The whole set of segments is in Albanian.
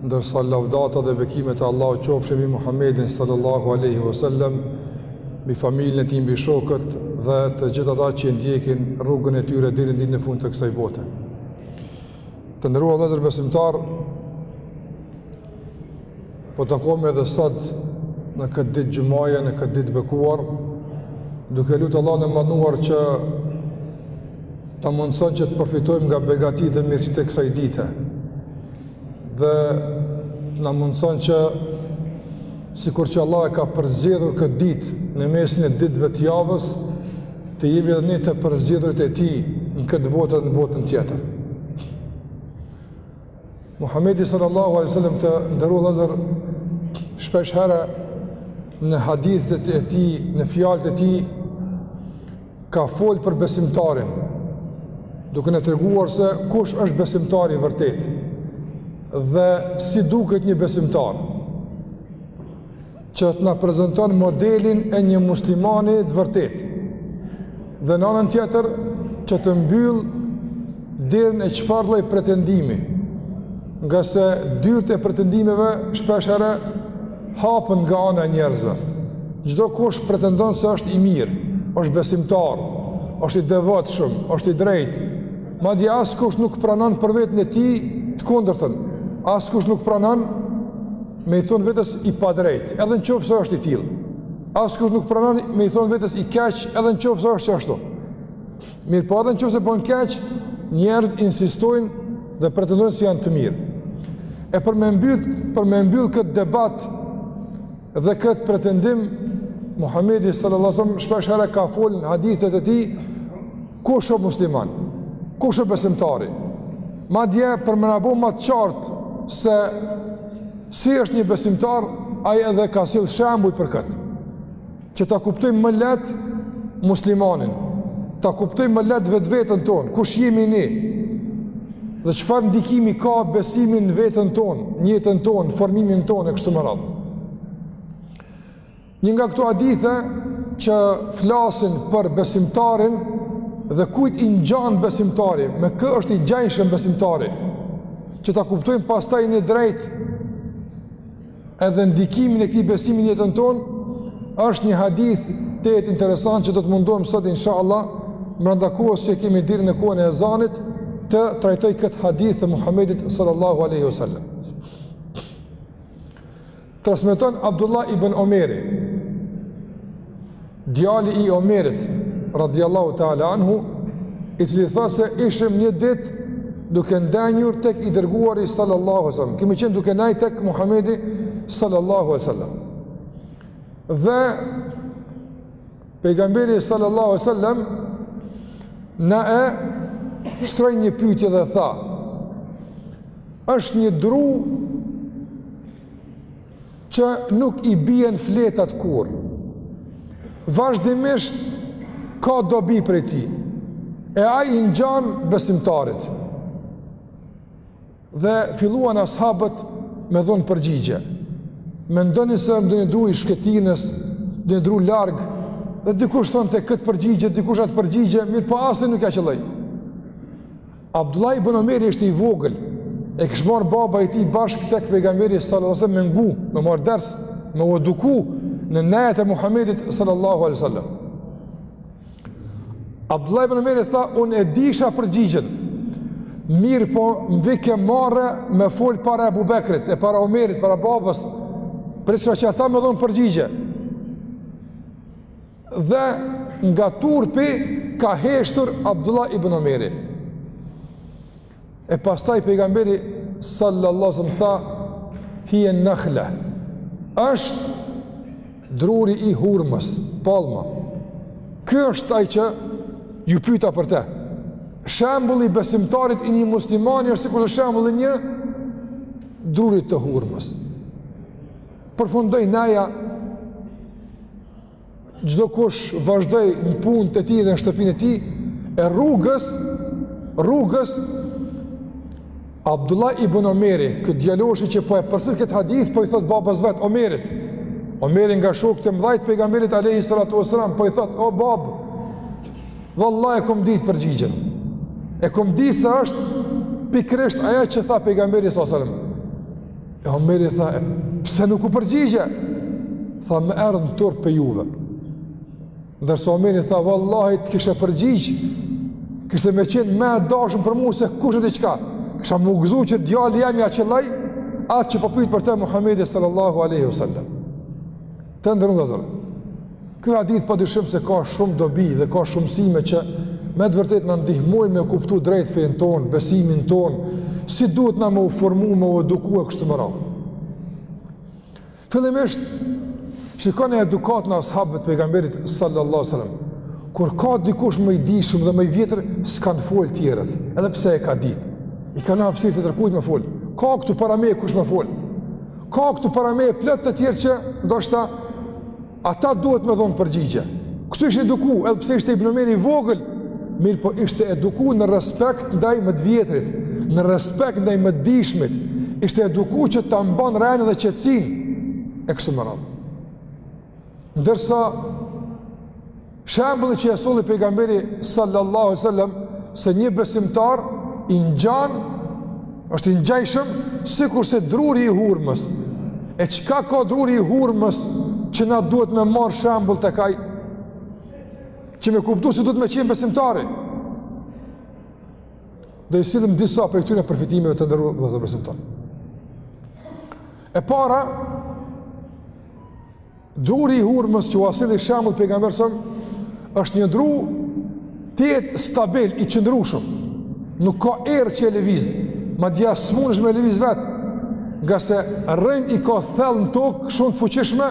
ndërsa lavdatat dhe bekimet e Allahut qofshin mbi Muhammedin sallallahu alaihi wasallam, mbi familjen e tij, mbi shokët dhe të gjithë ata që ndjekin rrugën e tyre deri në ditën e fundit të kësaj bote. Të nderuar vëllezër besimtarë, po takohemi edhe sot në këtë ditë xhumaje, në këtë ditë të bekuar, duke lutur Allahun e madhëruar që Na mundësojë që të përfitojmë nga begatitë dhe mirësitë e kësaj dite. Dhe na mundësojë që sikur që Allah e ka përzgjedhur këtë ditë në mesin e ditëve të javës, të jemi edhe ne të përzgjedhurit e tij në këtë botë dhe në botën tjetër. Muhammedi sallallahu alaihi wasallam të nderu vllezër shpeshherë në hadithet e tij, në fjalët e tij, ka fol për besimtarin, duke na treguar se kush është besimtari i vërtetë, dhe si duket një besimtar, që të na prezanton modelin e një muslimani të vërtetë, dhe në anën tjetër, që të mbyll derën e çfarëlloj pretendimi, ngase dyrët e pretendimeve shpeshherë hapen nga ana e njerëzve. Çdokush pretendon se është i mirë, është besimtar, është i devotshëm, është i drejtë. Madje askush nuk pranon për veten e tij të kundërtën. Askush nuk pranon me i thonë vetes i padrejtë, edhe në qoftë se është i tillë. Askush nuk pranon me i thonë vetes i keq, edhe në qoftë se është ashtu. Mirëpo edhe në qoftë se bon keq, njerëzit insistojnë dhe pretendojnë se janë të mirë. E për me mbyllë këtë debat dhe këtë pretendim, Muhammedi sallallahu alaihi wasallam shpeshherë ka fol në hadithet e tij, kush është musliman, kush është besimtari. Madje për me na bo ma të qartë se si është një besimtar, ai edhe ka sjellë shembuj për këtë. Që ta kuptojmë më lehtë muslimanin, ta kuptojmë më lehtë vetveten tonë, kush jemi ne? Dhe çfarë ndikimi ka besimi në veten tonë, në jetën tonë, në formimin tonë e kështu me radhë. Një nga këto hadithe që flasin për besimtarin dhe kujt i ngjan besimtari, me kë është i ngjashëm besimtari, që ta kuptojmë pastaj ne drejt edhe ndikimin e këtij besimi në jetën tonë, është një hadith tejet interesant që do të mundohem sot, insha Allah, mbrenda kohës që kemi deri në kohën e ezanit, të trajtoj këtë hadith të Muhammedit sallallahu aleyhi wasallam. Transmeton Abdullah ibn Omeri, Djali i Omerit, radiallahu ta'ala anhu, i cili tha se ishim një ditë duke ndenjur tek i dërguari sallallahu sallam, kemi qenë duke naj tek Muhammedi sallallahu sallam. Dhe pejgamberi sallallahu sallam na e shtroi një pytje dhe tha, është një dru që nuk i bien fletat kurrë. Vazhdimisht ka dobi prej tij. E ai i ngjan besimtarit. Dhe filluan ashabët me dhon përgjigje. Mendonin se ndonjë dru i shkretinës, ndonjë dru larg dhe dikush thonte këtë përgjigje, dikush atë përgjigje, mirëpo asnjë nuk ia qëlloi. Abdullah ibn Omeri ishte i vogël, e kish marrë baba i tij bashkë tek pejgamberi sallallahu alaihi wasallam me ngu, me marrë ders, me u eduku në nejet e Muhammedit sallallahu alaihi wasallam. Abdullah ibn Omeri tha, unë e disha përgjigjen, mirëpo m'vike marre me folë para Ebu Bekrit, e para Omerit, para babës, pritsha që ata me dhon përgjigje. dhe nga turpi ka heshtur Abdullah ibn Omeri. E pastaj pejgamberi sallallahu alaihi wasallam tha hiya nakhla. Është druri i hurmës, palma. Ky është ai që ju pyeta për të. Shembulli i besimtarit i një muslimani është sikur shembulli i një druri të hurmës. Përfundoi neja Çdokush vazhdoi në punë të tij dhe në shtëpinë e tij, e rrugës rrugës Abdullah ibn Omeri, ky djaloshi që po e përcjell këtë hadith, po i thotë babës vet, Omerit. Omeri nga shokët e mdhaj t'pejgamberit alejhi salatu wasalam, po i thotë, o babë, vallahi e kom ditë përgjigjen. E kom ditë se është pikërisht aja që tha pejgamberi sallallahu alaihi wasallam. E Omeri tha, e pse nuk u përgjigje? Tha, më erdh turp prej juve. Ndërsa Omeri tha, vallahi të kishe përgjigj, kishte me qenë më e dashun për mu se kushedi çka. Kisha m'u gëzu që djali jem ia qëlloi atë që po pyt për te Muhammedi sallallahu aleyhi sallam. Të nderuar vëllezër, ky hadith pa dyshim se ka shumë dobi dhe ka shumë mësime që me të vërtetë na ndihmojnë me kuptu drejt fenë tonë, besimin tonë, si duhet na me u formu, me u eduku e kështu me radhë. Fillimisht, shikone edukatën e ashabëve të pejgamberit sallallahu sallam, kur ka dikush më i dishëm dhe më i vjetër, s'kanë folë tjerët, edhe pse e ka ditë, i ka lon hapësirë tjetërkujt me folë, ka këtu para meje kush me folë, Ka këtu para meje plot të tjerë që ndoshta ata duhet me dhonë përgjigje. Kështu ishte eduku, edhe pse ishte i bno njeri vogël, mirëpo ishte eduku në respekt ndaj më të vjetrit, në respekt ndaj më të dishmit, ishte eduku që ta mban rendin dhe qetësinë, e kështu me radhë. Ndërsa shembulli që e solli pejgamberi sallallahu alaihi wasallam se një besimtar i ngjan është i ngjajshëm sikurse druri i hurmës. E çka ka druri i hurmës që na duhet me marr shembull te kjo që me kuptu si duhet me qenë besimtari do i sjellim disa prej këtyre përfitimeve të nderuar besimtarë E para, druri i hurmës që u a solli shembull pejgamberi a.s., është një dru tejet stabil, i qëndrushëm, nuk ka erë që e lëviz, madje as mundesh me e lëviz vetë, ngase rrënjët i ka thellë në tokë, shumë të fuqishme,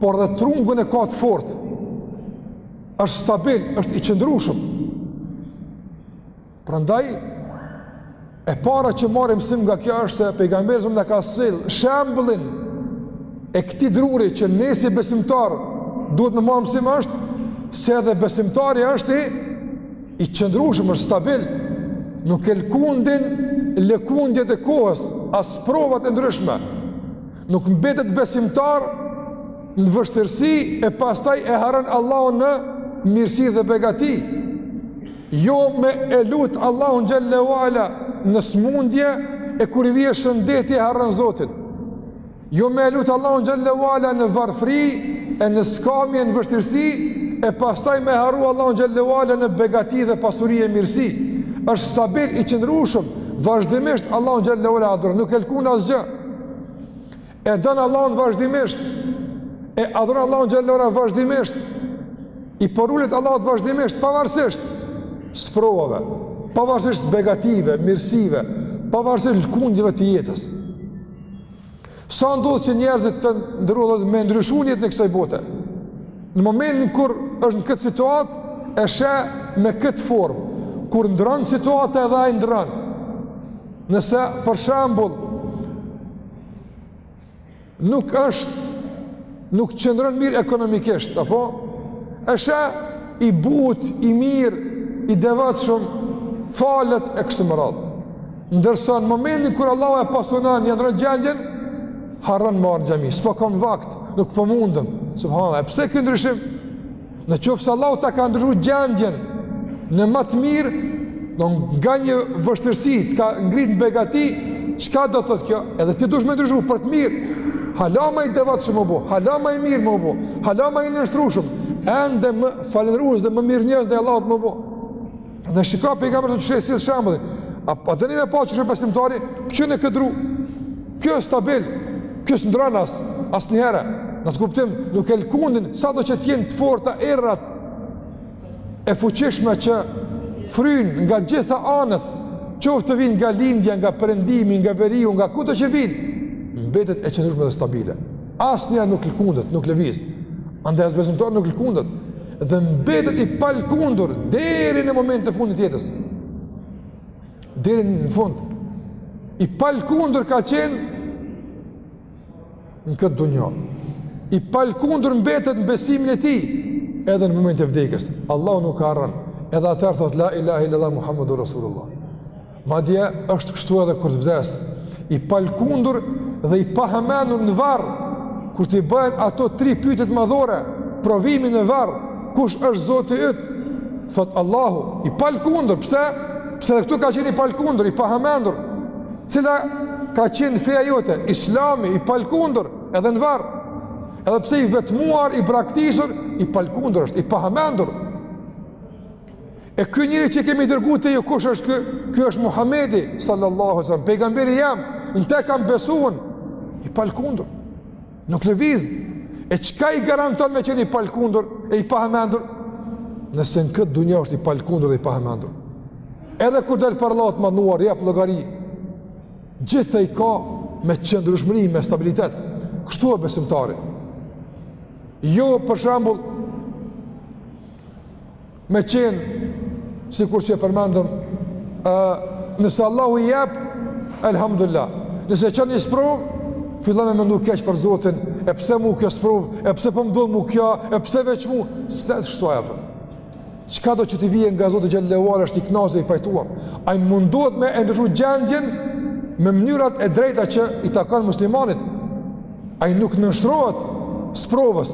por edhe trungun e ka të fortë, është stabil, është i qëndrushëm, Prandaj e para që marrim msim nga kjo është se pejgamberi a.s. na ka sjell shembullin e këtij druri që ne si besimtar duhet me marr msim është se edhe besimtari është i i qëndrueshëm është stabil nuk e lkundin lëkundjet e kohës as provat e ndryshme Nuk mbetet besimtar në vështirësi e pastaj e harron Allahun në mirësi dhe begati. Jo me e lut Allahun xhallahu ala në smundje e kur i vjen shëndeti e harron Zotin. Jo me e lut Allahun xhallahu ala në varfëri e në skamje në vështirësi e pastaj me e harru Allahun xhallahu ala në begati dhe pasuri e mirësi. Është stabil i qëndrueshëm, vazhdimisht Allahun xhallahu ala adhuron, nuk e lkun asgjë. E don Allahun vazhdimisht, e adhuron Allahun xhallahu ala vazhdimisht, i përulet Allahut vazhdimisht, pavarësisht sprovave, pavarësisht begative, mirësive, pavarësisht lëkundjeve të jetës. Sa ndodh që njerëzit të nderuar me ndryshu në jetën e kësaj bote, në momentin kur është në këtë situatë, e sheh me këtë formë, kur ndrron situata edhe ai ndrron, Nëse për shembull nuk është nuk qëndron mirë ekonomikisht, apo e sheh i butë, i mirë, i devotshëm, falet e kështu me radhë. Ndërsa në momentin kur Allahu e pasuron ia ndrron gjendjen, harron ma në xhami, s'po kam vakt, nuk po mundem. Subhanallahu, pse ky ndryshim? Në qoftë se Allahu ta ka ndryshu gjendjen në ma të mirë, në nga një vështërsi të ka ngritë në begati, çka do të thotë kjo? Edhe ti dush me ndryshu për të mirë. Hala ma i devotshëm m'u bo, hala ma i mirë m'u bo, hala ma i nënshtrushëm, ende më falënderues dhe më mirënjohës ndaj Allahut m'u bo. Andaj shiko pejgamberi si e sjell shembullin, a pa të një me pa që shumë besimtari, që në këdru, kjo është stabil, kjo është ndran as, as një herë, në të kuptim, nuk e lkundin, sado që t'jenë të forta erërat e fuqishme që fryjnë nga gjitha anët, qoftë të vijnë nga lindja, nga perëndimi, nga veriu, nga kudo që vijnë, mbetet e qëndrushme dhe stabile. Asnjëherë nuk lkundet, nuk lëviz. Andaj as besimtar nuk lkundet. dhe mbetet i palkundur deri në momentin e fundit të jetës. Deri në fund. I palkundur ka qenë në këtë dunja. I palkundur mbetet në besimin e tij edhe në moment të vdekjes. Allahu nuk e harron. Edhe atëherë thot, la ilahe illallah Muhammedur Rasulullah. Madje është kështu edhe kur të vdes, i palkundur dhe i pahamendur në varr, kur t'i bëhen ato tri pyetjet madhore, provimi në varr, kush është Zoti yt? Thot Allahu, i palkundur, pse? Pse edhe këtu ka qenë i palkundur, i pahamendur? Cila ka qenë feja jote? Islami i palkundur, edhe në varr. Edhe pse i vetmuar, i braktisur, i palkundur është, i pahamendur. E ky njeri që kemi dërgu te ju, kush është ky? Ky është Muhamedi, sallallahu alaihi wasallam, pejgamberi jem, në te kam besu un, i palkundur, nuk lëviz, e çka i garanton me qenë i palkundur, e i pahamendur, nëse në këtë dunja është i palkundur dhe i pahamendur, edhe kur del para Allahut me u marrë, jep llogari, të gjitha i ka me qëndrushmëri, me stabilitet, kështu e besimtari, jo për shembull, me qenë, sikur që e përmendëm, nëse Allahu i jep, elhamdulillah, nëse i çon një sprovë, fillon e mendon keq për Zotin, e pse mu kjo sprovë, e pse po m'ndodh mu kjo, e pse veç mu, së shtu aja për. Çkado që t'i vjen nga Zoti xhel-le ve ala është i knaqt dhe i pajtuar, ai mundohet me e ndryshu gjendjen me mënyrat e drejta që i takon muslimanit, ai nuk i nënshtrohet sprovës,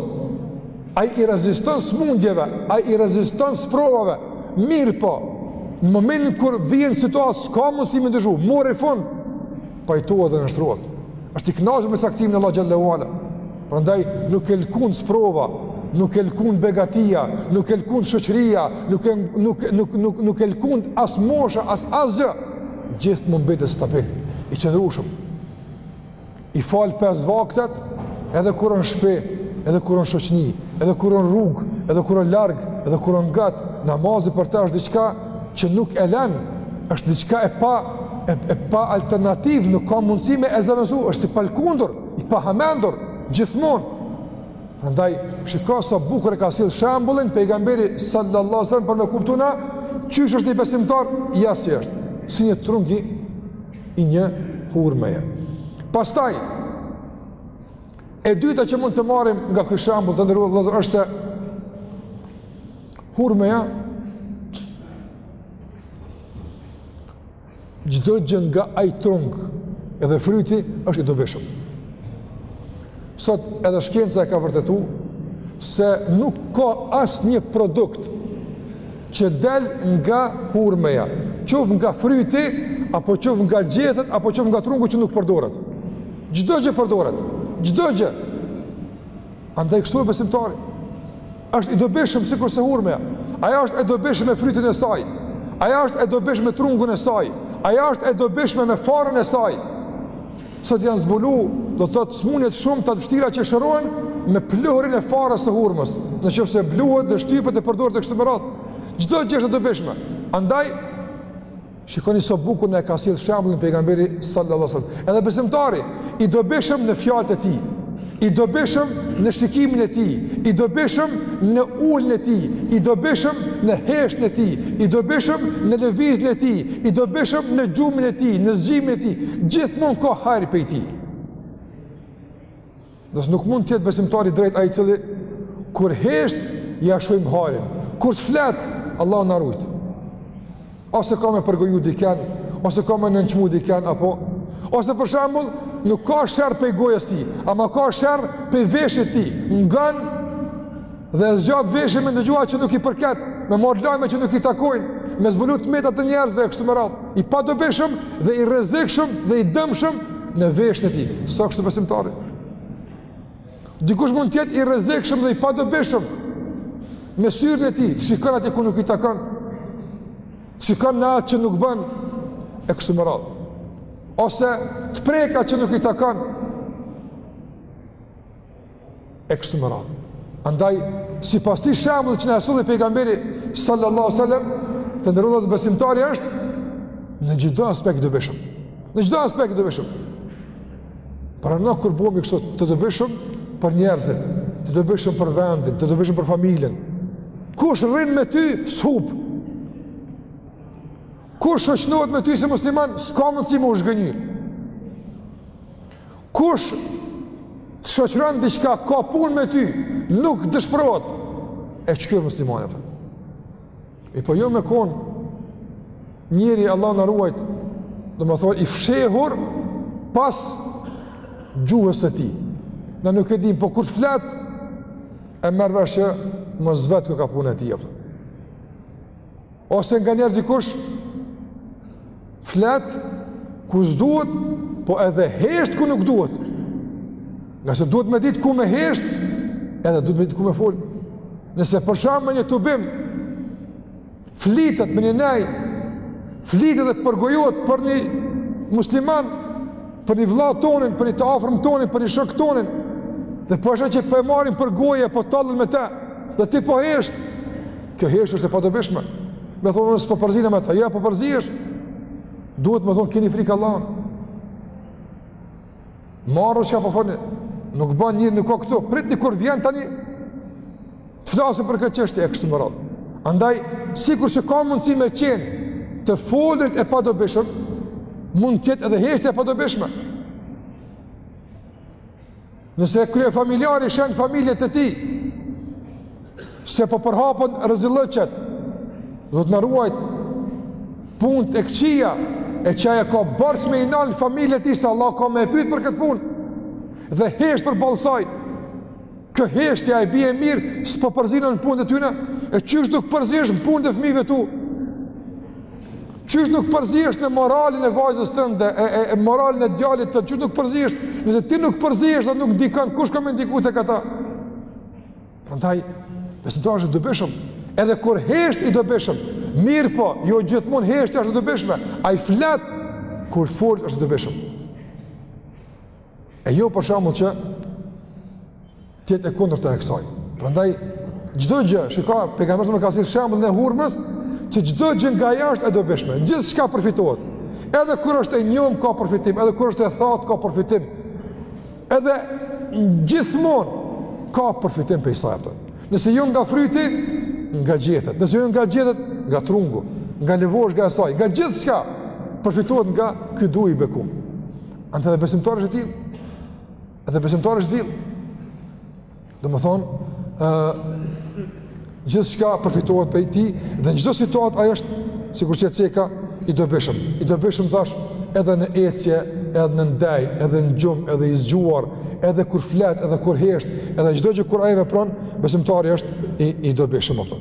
Ai i reziston smundjeve, ai i reziston sprovave, mirëpo, në momentin kur vjen situata, s'ka mundsi me ndryshu, mori fund, pajtohet dhe nënshtrohet. është i knaqt me caktimin e Allahut xhel-le ve ala. Prandaj, nuk e lkund sprova, nuk e lkund begatia, nuk e lkund shoqëria, nuk e, nuk, nuk, nuk, nuk e lkund as mosha, as asgjë, gjithmonë mbetet stabil, i qëndrushëm. i fal pesë vaktet, edhe kur në shpi, edhe kur në shoqni, edhe kur në rrugë, edhe kur në larg, edhe kur ngat, namazi për ta është diçka që nuk e len, është diçka e pa, e, e pa alternativë, nuk ka mundësi me e zavendsu, është i palkundur, i pahamendur, gjithmonë. Andaj, shiko sa bukur e ka sjellë shembullin, pejgamberi sallallahu sallam për me kuptu na, qysh është një besimtar, ja se si është, si një trungi i një hurmeje. Pastaj, e dyta që mund të marrim nga ky shembull të nderuar është se hurmeja çdo gjë nga ai trung edhe fryti është i dobishëm. Sot edhe shkenca e ka vërtetu se nuk ka asnjë produkt që del nga hurmeja, qoftë nga fryti, apo qoftë nga gjethet, apo qoftë nga trungu që nuk përdoret. Çdo gjë përdoret, çdo gjë. Andaj kështu e besimtari. është i dobishëm sikurse hurmeja. Aja është e dobishme me frytin e saj. Aja është e dobishme me trungun e saj. Aja është e dobishme me farën e saj. Sot janë zbulu, do të thotë smunjet shumë të të vështira që shërohen me pluhurin e farës së hurmës, në qoftë se bluhet dhe shtypet e përdoret e kështu me radhë, çdo gjë është e dobishme. Andaj, shikoni sa bukur na e ka sjellë shembullin pejgamberi sallallahu sallam, edhe besimtari, i dobishëm në fjalët e tij, I dobishëm në shikimin e tij, i dobishëm në uljen e tij, i dobishëm në heshtjen e tij, i dobishëm në lëvizjen e tij, i dobishëm në gjumin e tij, në zgjimin e tij, gjithmonë ka hajr prej tij. Do të thotë nuk mund të jetë besimtar i drejtë ai i cili kur hesht ia shohim hajrin, kur të flet Allahu na ruajt. ose ka me përgoju diken, ose ka me nënçmu diken, apo, ose për shembull, nuk ka sherr pej gojës tij, ama ka sherr pej veshit tij, ngan dhe e zgjat veshin me ndëgjua që nuk i përket, me marrë lajme që nuk i takojnë, me zbulu të metat të njerëzve e kështu me radhë, i padobishëm dhe i rrezikshëm dhe i dëmshëm në veshin e tij, s'a kështu besimtari. Dikush mund të jetë i rrezikshëm dhe i padobishëm me syrin e tij, shikon atje ku nuk i takon. Shikon në atë që nuk bën e kështu me radhë. Ose të prek atë që nuk i takon. E kështu me radhë. Andaj sipas këtij shembullit që na e solli pejgamberi sallallahu sallam, të nderuar besimtari është në çdo aspekt i dobishëm. Në çdo aspekt i dobishëm. Pra na kur bëmi kështu të dobishëm për njerëzit, të dobishëm për vendin, të dobishëm për familjen. Kush rrin me ty sup? Kush shoqënohet me ty si musliman, s'ka mundësi me u zhgënjy. Kush të shoqëron diçka ka punë me ty, nuk dëshpërohet. E qky muslimani apo? E po jo me kon njeri Allah na ruajt, domethonë, i fshehur pas gjuhës së tij. Na nuk e dim, po kur të flet, e merr vesh mos vet kjo ka puna e tij. Ose nganjëherë dikush, Flet ku s'duhet, po edhe hesht ku nuk duhet. Ngase duhet me ditë ku me hesht, edhe duhet me ditë ku me fol. Nëse për shembull me një tubim, flitet me një nej, flitet dhe përgojohet për një musliman, për një vlla tonin, për një të afërm tonin, për një shok tonin, dhe po është që po e marrin për goje, po tallen me te, dhe ti po heshtë, Kjo heshtje është e padobishme. Me thonë, s'po përzihna me ta, jo e papërzirë është. Duhet me thonë, keni frikë Allahun. Marre çka po folni, nuk ban njeri nuk ko këtu, pritni kur vjen tani, të flasim për këtë çështje e kështu me radhë. Andaj, sikur që ka mundësi me qenë të folurit i padobishëm, mund të jetë edhe heshtja e padobishme. Nëse kryefamiljari sheh n'familje të tij, se po përhapen rezillëqet, Zot na ruajt punët e këqia, e që ai e ka borxh me i nalë n'familje tij, se Allah ka me e pytë për këtë punë, dhe heshtë përballë saj, kjo heshtja e bje mirë, s'po përzihna në punët e tyne, e qysh nuk përzihesh në punët e fmive tu, Qysh nuk përzihesh në moralin e vajzës tënde, e, e, e moralin e djallit tënd, qysh nuk përzihesh, nëse ti nuk përzihesh dhe nuk ndikon, kush ka me ndiku te këta? Prandaj, besimtari është i dobishëm, edhe kur hesht i dobishëm, mirëpo, jo gjithmon heshtja është e dobishme, ai flet, kur folt është i dobishëm. E jo për shembull që të jetë e kundërta e kësaj. Prandaj, çdo gjë, shika, pejgamberi a.s. e ka si shembullin e hurmës, që çdo gjë nga ajo ashtë e dobishme, gjithçka përfitohet, edhe kur është e njomë ka përfitim, edhe kur është e thatë ka përfitim, edhe gjithmon ka përfitim prej saj apëtën. Nëse jo nga fryti, nga gjethet, nëse jo nga gjethet, nga trungu, nga lëvozhga e saj, nga gjithçka përfitohet nga ky dru i bekumë. Andaj edhe besimtari është i tillë. Edhe besimtari është i tillë. Domethënë, gjithçka përfitohet prej tij, dhe në çdo situatë ai është, sikur që e ceka, i dobishëm. I dobishëm thashë edhe në ecje, edhe në ndejë, edhe në gjumë, edhe i zgjuar, edhe kur flet, edhe kur hesht, edhe çdo gjë kur ai vepron, besimtari është i i dobishëm apo.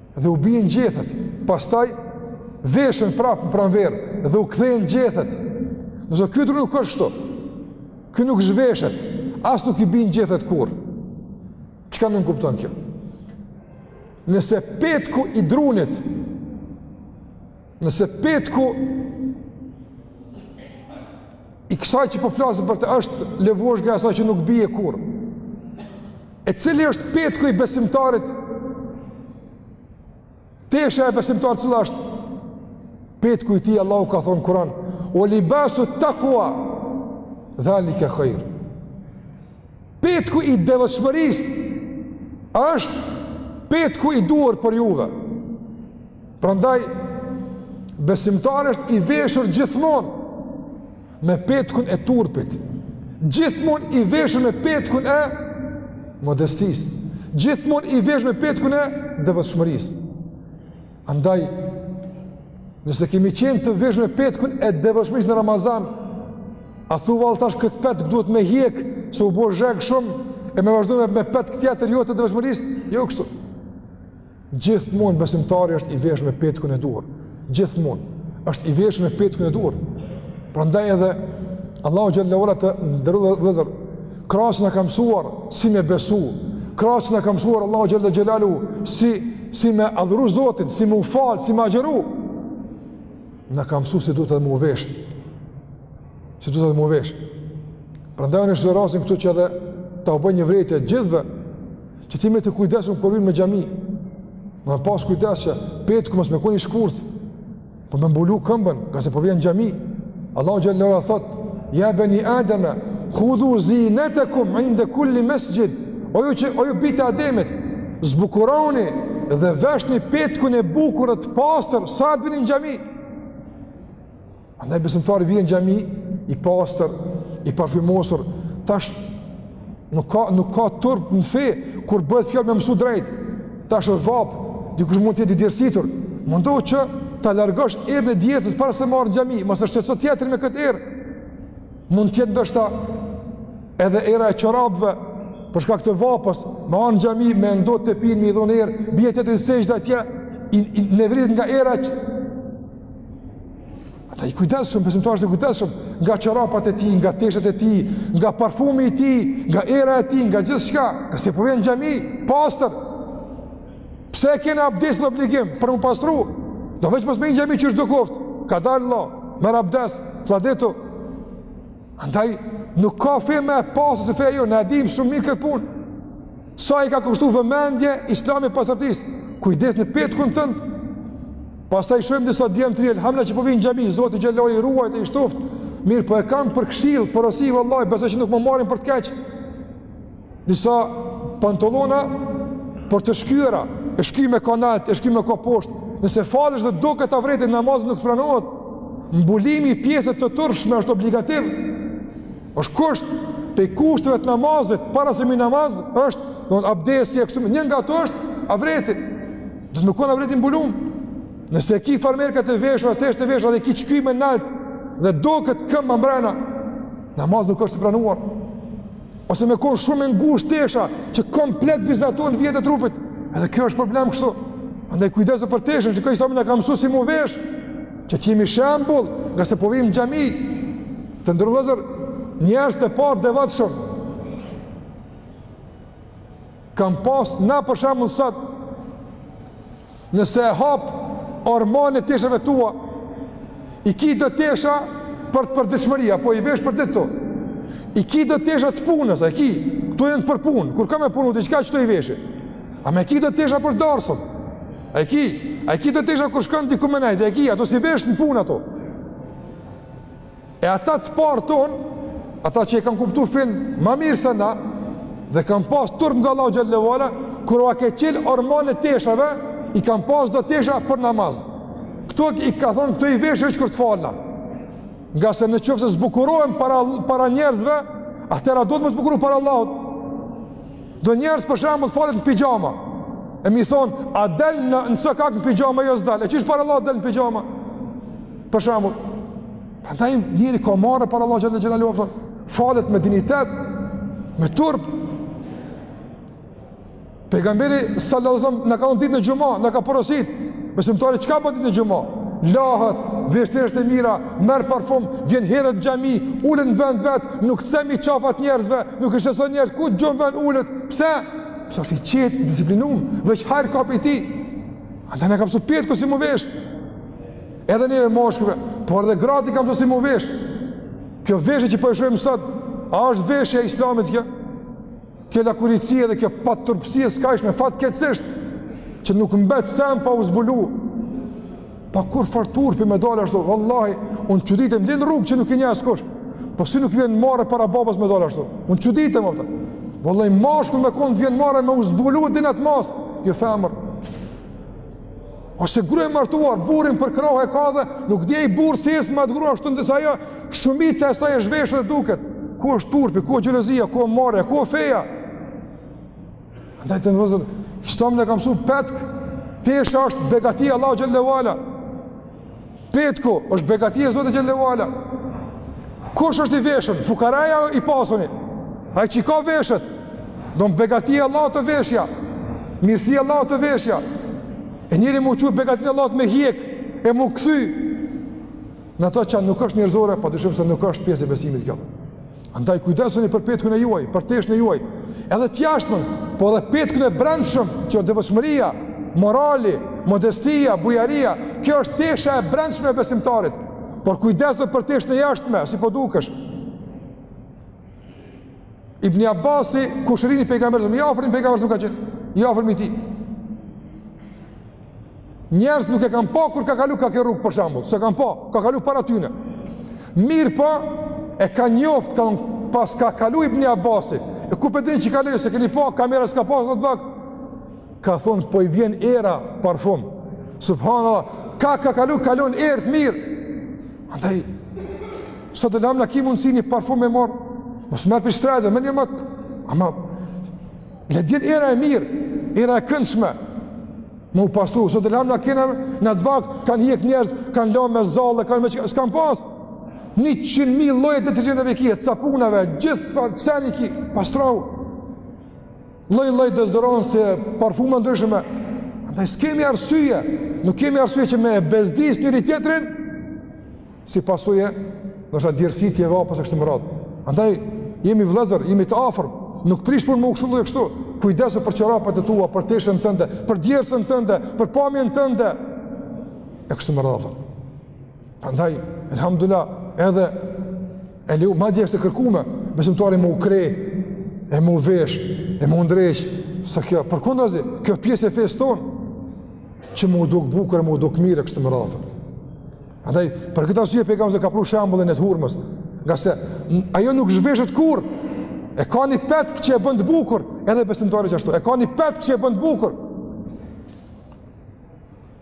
Dhe u bien gjethet, pastaj veshen prapë në pranverë dhe u kthehen gjethet. Nëse ky dru nuk është kështu. Ky nuk zhveshet, as nuk i bin gjethet kurrë. Çka nënkupton kjo? Nëse petku i drunit Nëse petku i kësaj që po flasim për të është lëvozhga e saj që nuk bie kurrë. E cili është petku i besimtarit? Tesha e besimtarit cila është petku i tij Allahu ka thënë në Kur'an, "Wa libasu taqwa, dhalika khair." Petku i devotshmërisë është petku i duhur për juve. Prandaj besimtari është i veshur gjithmonë me petkun e turpit. Gjithmonë i veshur me petkun e modestisë. Gjithmonë i veshur me petkun e devotshmërisë. Andaj, nëse kemi qenë të veshë me petkun e devotshmërisë në Ramazan, a thua vallë tash këtë petk duhet me hjek, se u bo zheg shumë, e me vazhdu me, me petk tjetër jo të devotshmërisë, jo kështu. Gjithmonë besimtari është i veshë me petkun e duhur, gjithmonë është i veshë me petkun e duhur. Prandaj edhe, Allahu xhel-le ve ala, të nderuar vëllezër, Krahas na ka mësuar si me besu, krahas që na ka mësuar Allahu xhel-le xhelaluhu si si me adhuru Zotin, si me u fal, si me agjëru. Na ka mësu si duhet edhe me u veshë. Si duhet edhe me u veshë. Prandaj unë e shfrytëzoj rastin këtu që edhe t'ua bëj një vërejtje gjithëve që të jemi të kujdesshëm kur vijmë në xhami. Me pas kujdes që petku mos me kon i shkurt. Po me mbulu këmbën, ngase po vjen në xhami. Allahu xhel-le ve ala thotë: "Ya bani Adam, khudhu zinatakum 'inda kulli masjid." O ju që o ju bijtë e Ademit, zbukuroni dhe veshni petkun e bukur e të pastër sa të vini në xhami. Andaj besimtari vjen në xhami i pastër, i parfymosur, tash Nuk ka, nuk ka turp në fe, kur bëhet fjalë me mësu drejt, tash është vapë, dikush mund të jetë i djersitur, mundu që ta largosh erën e djersës para se me ardh në xhami, mos e shqetëso tjetrin me këtë erë, mund të jetë ndoshta edhe era e çorapëve, për shkak të vapës, me ardh në xhami, me ndot tepihën, me i dhonë erë, bie tjetri në sexhde atje, i, i neverit nga era që, Ata i kujdesshëm, besimtari është i kujdesshëm nga çarapat e tij, nga teshat e tij, nga parfumi i tij, nga era e tij, nga gjithçka, ngase po vjen xhami, pastër. Pse e kena abdesin obligim? Për m'u pastru. Do veç mos me hi në xhami qysh do koftë. Kadal, lahu, merr abdes, flladitu. Andaj, nuk ka fe ma e pastër se feja jonë, na e dimë shumë mirë këtë punë. Sa i ka kushtu vëmendje islami pastërtisë, kujdes në petkun tënd. Pastaj shohim disa djem të ri, elhamdulilah që po vijnë xhami, Zoti xhel-le ve ala i ruajtë e i shtoftë, mirëpo e kam për këshillë, porosi vallahi, besoj që nuk ma marrin për të keq. Disa pantolona por të shkyera, e shkyme kah nalt, e shkyme kah poshtë, nëse falesh dhe doket avreti, namazi nuk të pranohet, mbulimi i pjesëve të turpshme është obligativ, është kusht, pej kushteve të namazit, para se me hi n'namaz, është, domethënë abdesi e kështu, një nga ato është, avreti, duhet me kon avreti mbulum, nëse ki farmerkat e veshura, teshat e veshura dhe ki shkyme nalt, dhe doket këmba mbrena, namazi nuk është i pranuar, ose me kon shumë e ngushtë tesha që komplet vizatohen vijat e trupit. Edhe kjo është problem kështu. Andaj kujdesu për teshën qysh islami na ka mësu si m'u vesh, që të jemi shembull, ngase po vijmë xhami të nderum vëllezër. Njerëz të parë të devotshëm kanë pas. Na për shembull sot Nëse e hap ormanin e teshave tua, i ki do tesha për përditshmëri apo i vesh për ditë. I ki do tesha të punës, a i ki? Kto janë për punë. Kur kam me punu diçka qeto i veshi. Ama i ki do tesha për darsëm? A ki, a ki do tesha kur shkon diku me nejt? A ki, ato s'i vesh në punë ato. E ata të parë tonë, ata që e kanë kuptu fenë ma mirë se na, dhe kanë pas turp nga Allahu xhel-le ve ala, kur ua ke çel ormanin e teshave, i kanë pas do tesha për namaz. Kto i ka thon këto i vesh veç kur të falna. Ngase në qoftë se zbukurohem para para njerëzve, atëherë duhet m'u zbukuru para Allahut. Do njerëz për shembull falet në pixhama. E me i thonë, a del në në sokak në pixhama jo s'dal. E qysh para Allahut del në pixhama. Për shembull, prandaj njeri ka marre para Allahut xhel-le ve ala, po falet me dinjitet, me turp. Pejgamberi sallallahu alajhi wasallam na ka thonë ditën e xhuma, na ka porosit. Besimtari çka bën ditën e xhuma? Lahet, vesh teshat e mira, merr parfum, vjen herët xhami, ulet në vend t'vet, nuk kcen mi qafat njerëzve, nuk i shqetëson njerëz, ku t'gjon vend ulet. Pse? Pse është i qetë, i disiplinuar, veç hajr ka pi tij. Andaj na ka mësu petkun si m'u vesh. Edhe neve meshkujve, por edhe gratë i kanë to si m'u vesh. Kjo veshje që po e shohim sot, a është veshje e islamit kjo? Kjo lakuriqësi edhe kjo paturpësi e skajshme, fatkeqësisht, që nuk mbet sen pa u zbulu. Pa kurrfar turpi me dalë ashtu, vallahi, unë çuditem, edhe në rrugë që nuk i njeh askush, po si nuk i vjen marre para babas me dalë ashtu, unë çuditem, apëta. Vallahi, mashkull me konë të vjen marre me u zbulu, deri n'atë masë, jo femër. Ose grua e martuar, burrin për krahë e ka dhe nuk di ai burrë si ecë me atë grua ashtu ndërsa ajo shumica e saj e zhveshur dhe duket. Ku është turpi, ku është xhelozia, ku është marrja, ku është feja? Andaj vëllezër, Islami na ka msu petk, tesha është begati e Allahut xhelle ve ala. Petku është begati e Zotit xhelle ve ala. Kush është i veshur? Fukaraja, i pasuni. Ai që ka veshet, domethënë begati e Allahit veshja. Mirësi e Allahit veshja. E njeri me u çu begatin e Allahit me hjek e m'u kthy. Në atë çka nuk është njerëzore, padyshim se nuk është pjesë e besimit kjo. Andaj kujdesuni për petkun e juaj, për teshën e juaj, edhe të jashtmen, por edhe petkun e brendshëm, që është devotshmëria, morali, modestia, bujaria, kjo është tesha e brendshme e besimtarit. Por kujdesu për teshën e jashtme, si po dukesh. Ibn Abbasi, kushërini i pejgamberit, i afërm i pejgamberit ka qenë, i afërm i tij. Njerëzt nuk e kanë pa kur ka kalu ka ni rrugë për shembull, s'e kanë pa, ka kalu para tyne. Mirëpo, e kanë njoftë, ka pas ka kalu Ibn Abasi, e ku pe dini që kaloi, s'e keni pa, kamera s'ka pas n'at vakt, kanë thonë, po i vjen era parfum, subhanallah, kah ka kalu, ka lon erë të mirë, andaj, sot elham e ki mundësi një parfum e merr, mos merr prej shtrejtve, merr një mëtë, ama, Le të jetë era e mirë, era e këndshme. Me u pastru, sot elham kena, n'at vakt, kanë hjek njerëz, kanë la me zall, kanë me çka, s'kanë pasë. Njëqind mi lloje detergjentave i ki e t'sapunave, gjithfar seni ki, pastrohu. Lloj-lloj dezodoransi, parfuma t'ndryshme. Andaj s'kemi arsye, nuk kemi arsye që me bezdis njëri-tjetrin, si pasojë ndoshta djersitjeve, vapës e kështu me radhë. Andaj jemi vëllezër, jemi të afërm, nuk prish për m'u këshillu e kështu. Kujdesu për çorapat e tua, për teshën tënde, për djersën tënde, për pamjen tënde. E kështu me radhë. Andaj elhamdulilah, edhe e lejume, madje është e kërkume besimtari me u kreh, e me u vesh, e me u ndreq, se kjo përkundrazi, kjo pjesë e fesë tonë që me u duk bukur, me u duk mirë e kështu me radhë. Andaj, për këtë arsye pejgamberi e ka pru shembullin e të hurmës, ngase ajo nuk zhveshet kurrë, e ka një petk që e bën të bukur, edhe besimtari ashtu, e ka një petk që e bën të bukur.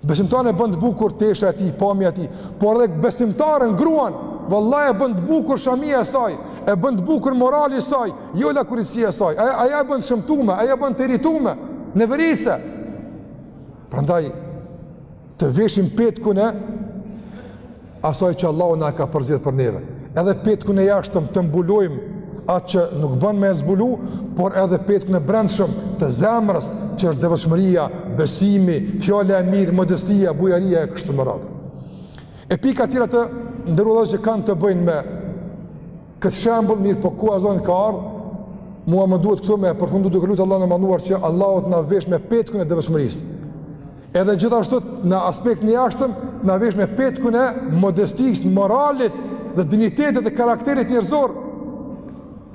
Besimtarin e bën të bukur tesha e tij, pamja e tij, por edhe besimtaren gruan, vallahi e bën të bukur shamia e saj, e bën të bukur morali i saj, jo lakuriqësia e saj, ajo, ajo e bën të shëmtume, ajo e bën të irritume, neveritëse. Prandaj, të veshim petkun asoj që Allahu na ka përzgjedh për neve. Edhe petkun e jashtëm të mbulojmë atë që nuk bën me e zbulu, por edhe petkun e brendshëm të zemrës, që është devotshmëria, besimi, fjala e mirë, modestia, bujaria e kështu me radhë. E pika tjera të nderuar që kanë të bëjnë me Këtë shembull mirëpo koha e ezanit ka ardh. Mua më duhet këtu me përfundu duke lutë Allahun e madhëruar që Allahu të na veshë me petkun e devotshmërisë. Edhe gjithashtu në aspektin e jashtëm, na veshë me petkun e modestisë, moralit dhe dinjitetit e karakterit njerëzor,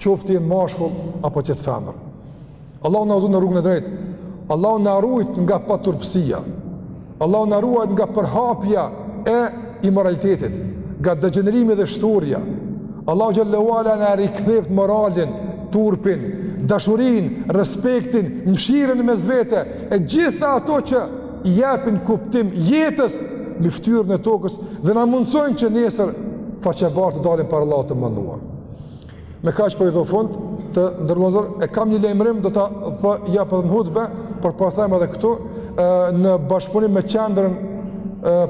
qoftë ai mashkull apo qoftë femër. Allahu na udhëzoftë në rrugën e drejtë. Allahu na ruajt nga paturpësia. Allahu na ruajt nga përhapja e imoralitetit, nga degjenerimi dhe shthurja. Allahu xhel-le ue ala na e riktheftë moralin, turpin, dashurinë, respektin, mëshirën mes vete e gjitha ato që i japin kuptim jetës në fytyrën e tokës dhe na mundësojnë që nesër faqebardhë të dalim para Allahut të madhëruar. Me kaq po i jap fund, të nderuar, e kam një lajmërim, do ta jap edhe në hutbe, por po e them edhe këtu, në bashkëpunim me qendrën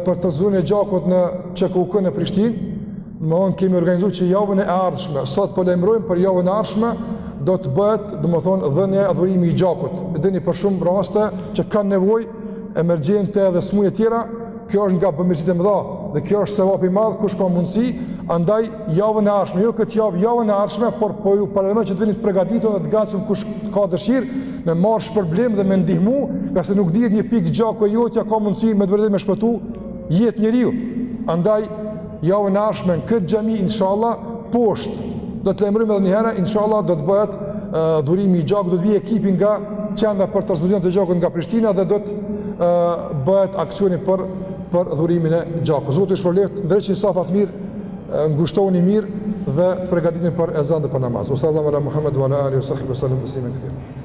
për transfuzion e gjakut në QKUK në Prishtinë, domethonë kemi organizu që javën e ardhshme, sot po lajmërojmë për javën e ardhshme, do të bëhet, domethonë, dhënia a dhurimi i gjakut. E dini për shumë raste që kanë nevojë, emergjente dhe smuje tjera, Kjo është nga bamirësitë e mëdha dhe kjo është sevap i madh kush ka mundësi, andaj javën e ardhshme, jo këtë javë, javën e ardhshme, por po ju paralajmëroj që të vini të përgatitur dhe të gatshëm kush ka dëshirë me marrë shpërblim dhe me ndihmu, ngase nuk dihet një pikë gjaku e jotja ka mundësi me të vërtetë me shpëtu jetë njeriu. Andaj Javën e ardhshme në këtë xhami inshallah poshtë do të lajmërojmë edhe një herë, inshallah do të bëhet dhurimi i gjakut, do të vijë ekipi nga qendra për transfuzion të gjakut nga Prishtina dhe do të bëhet aksioni për për dhurimin e gjakut. Zoti ju shpërbleftë, ndreqni safat mirë, ngushtohuni mirë dhe përgatituni për ezan dhe për namaz. Sallallahu ala Muhammed wa ala alihi wa sahbihi sallam taslima katira.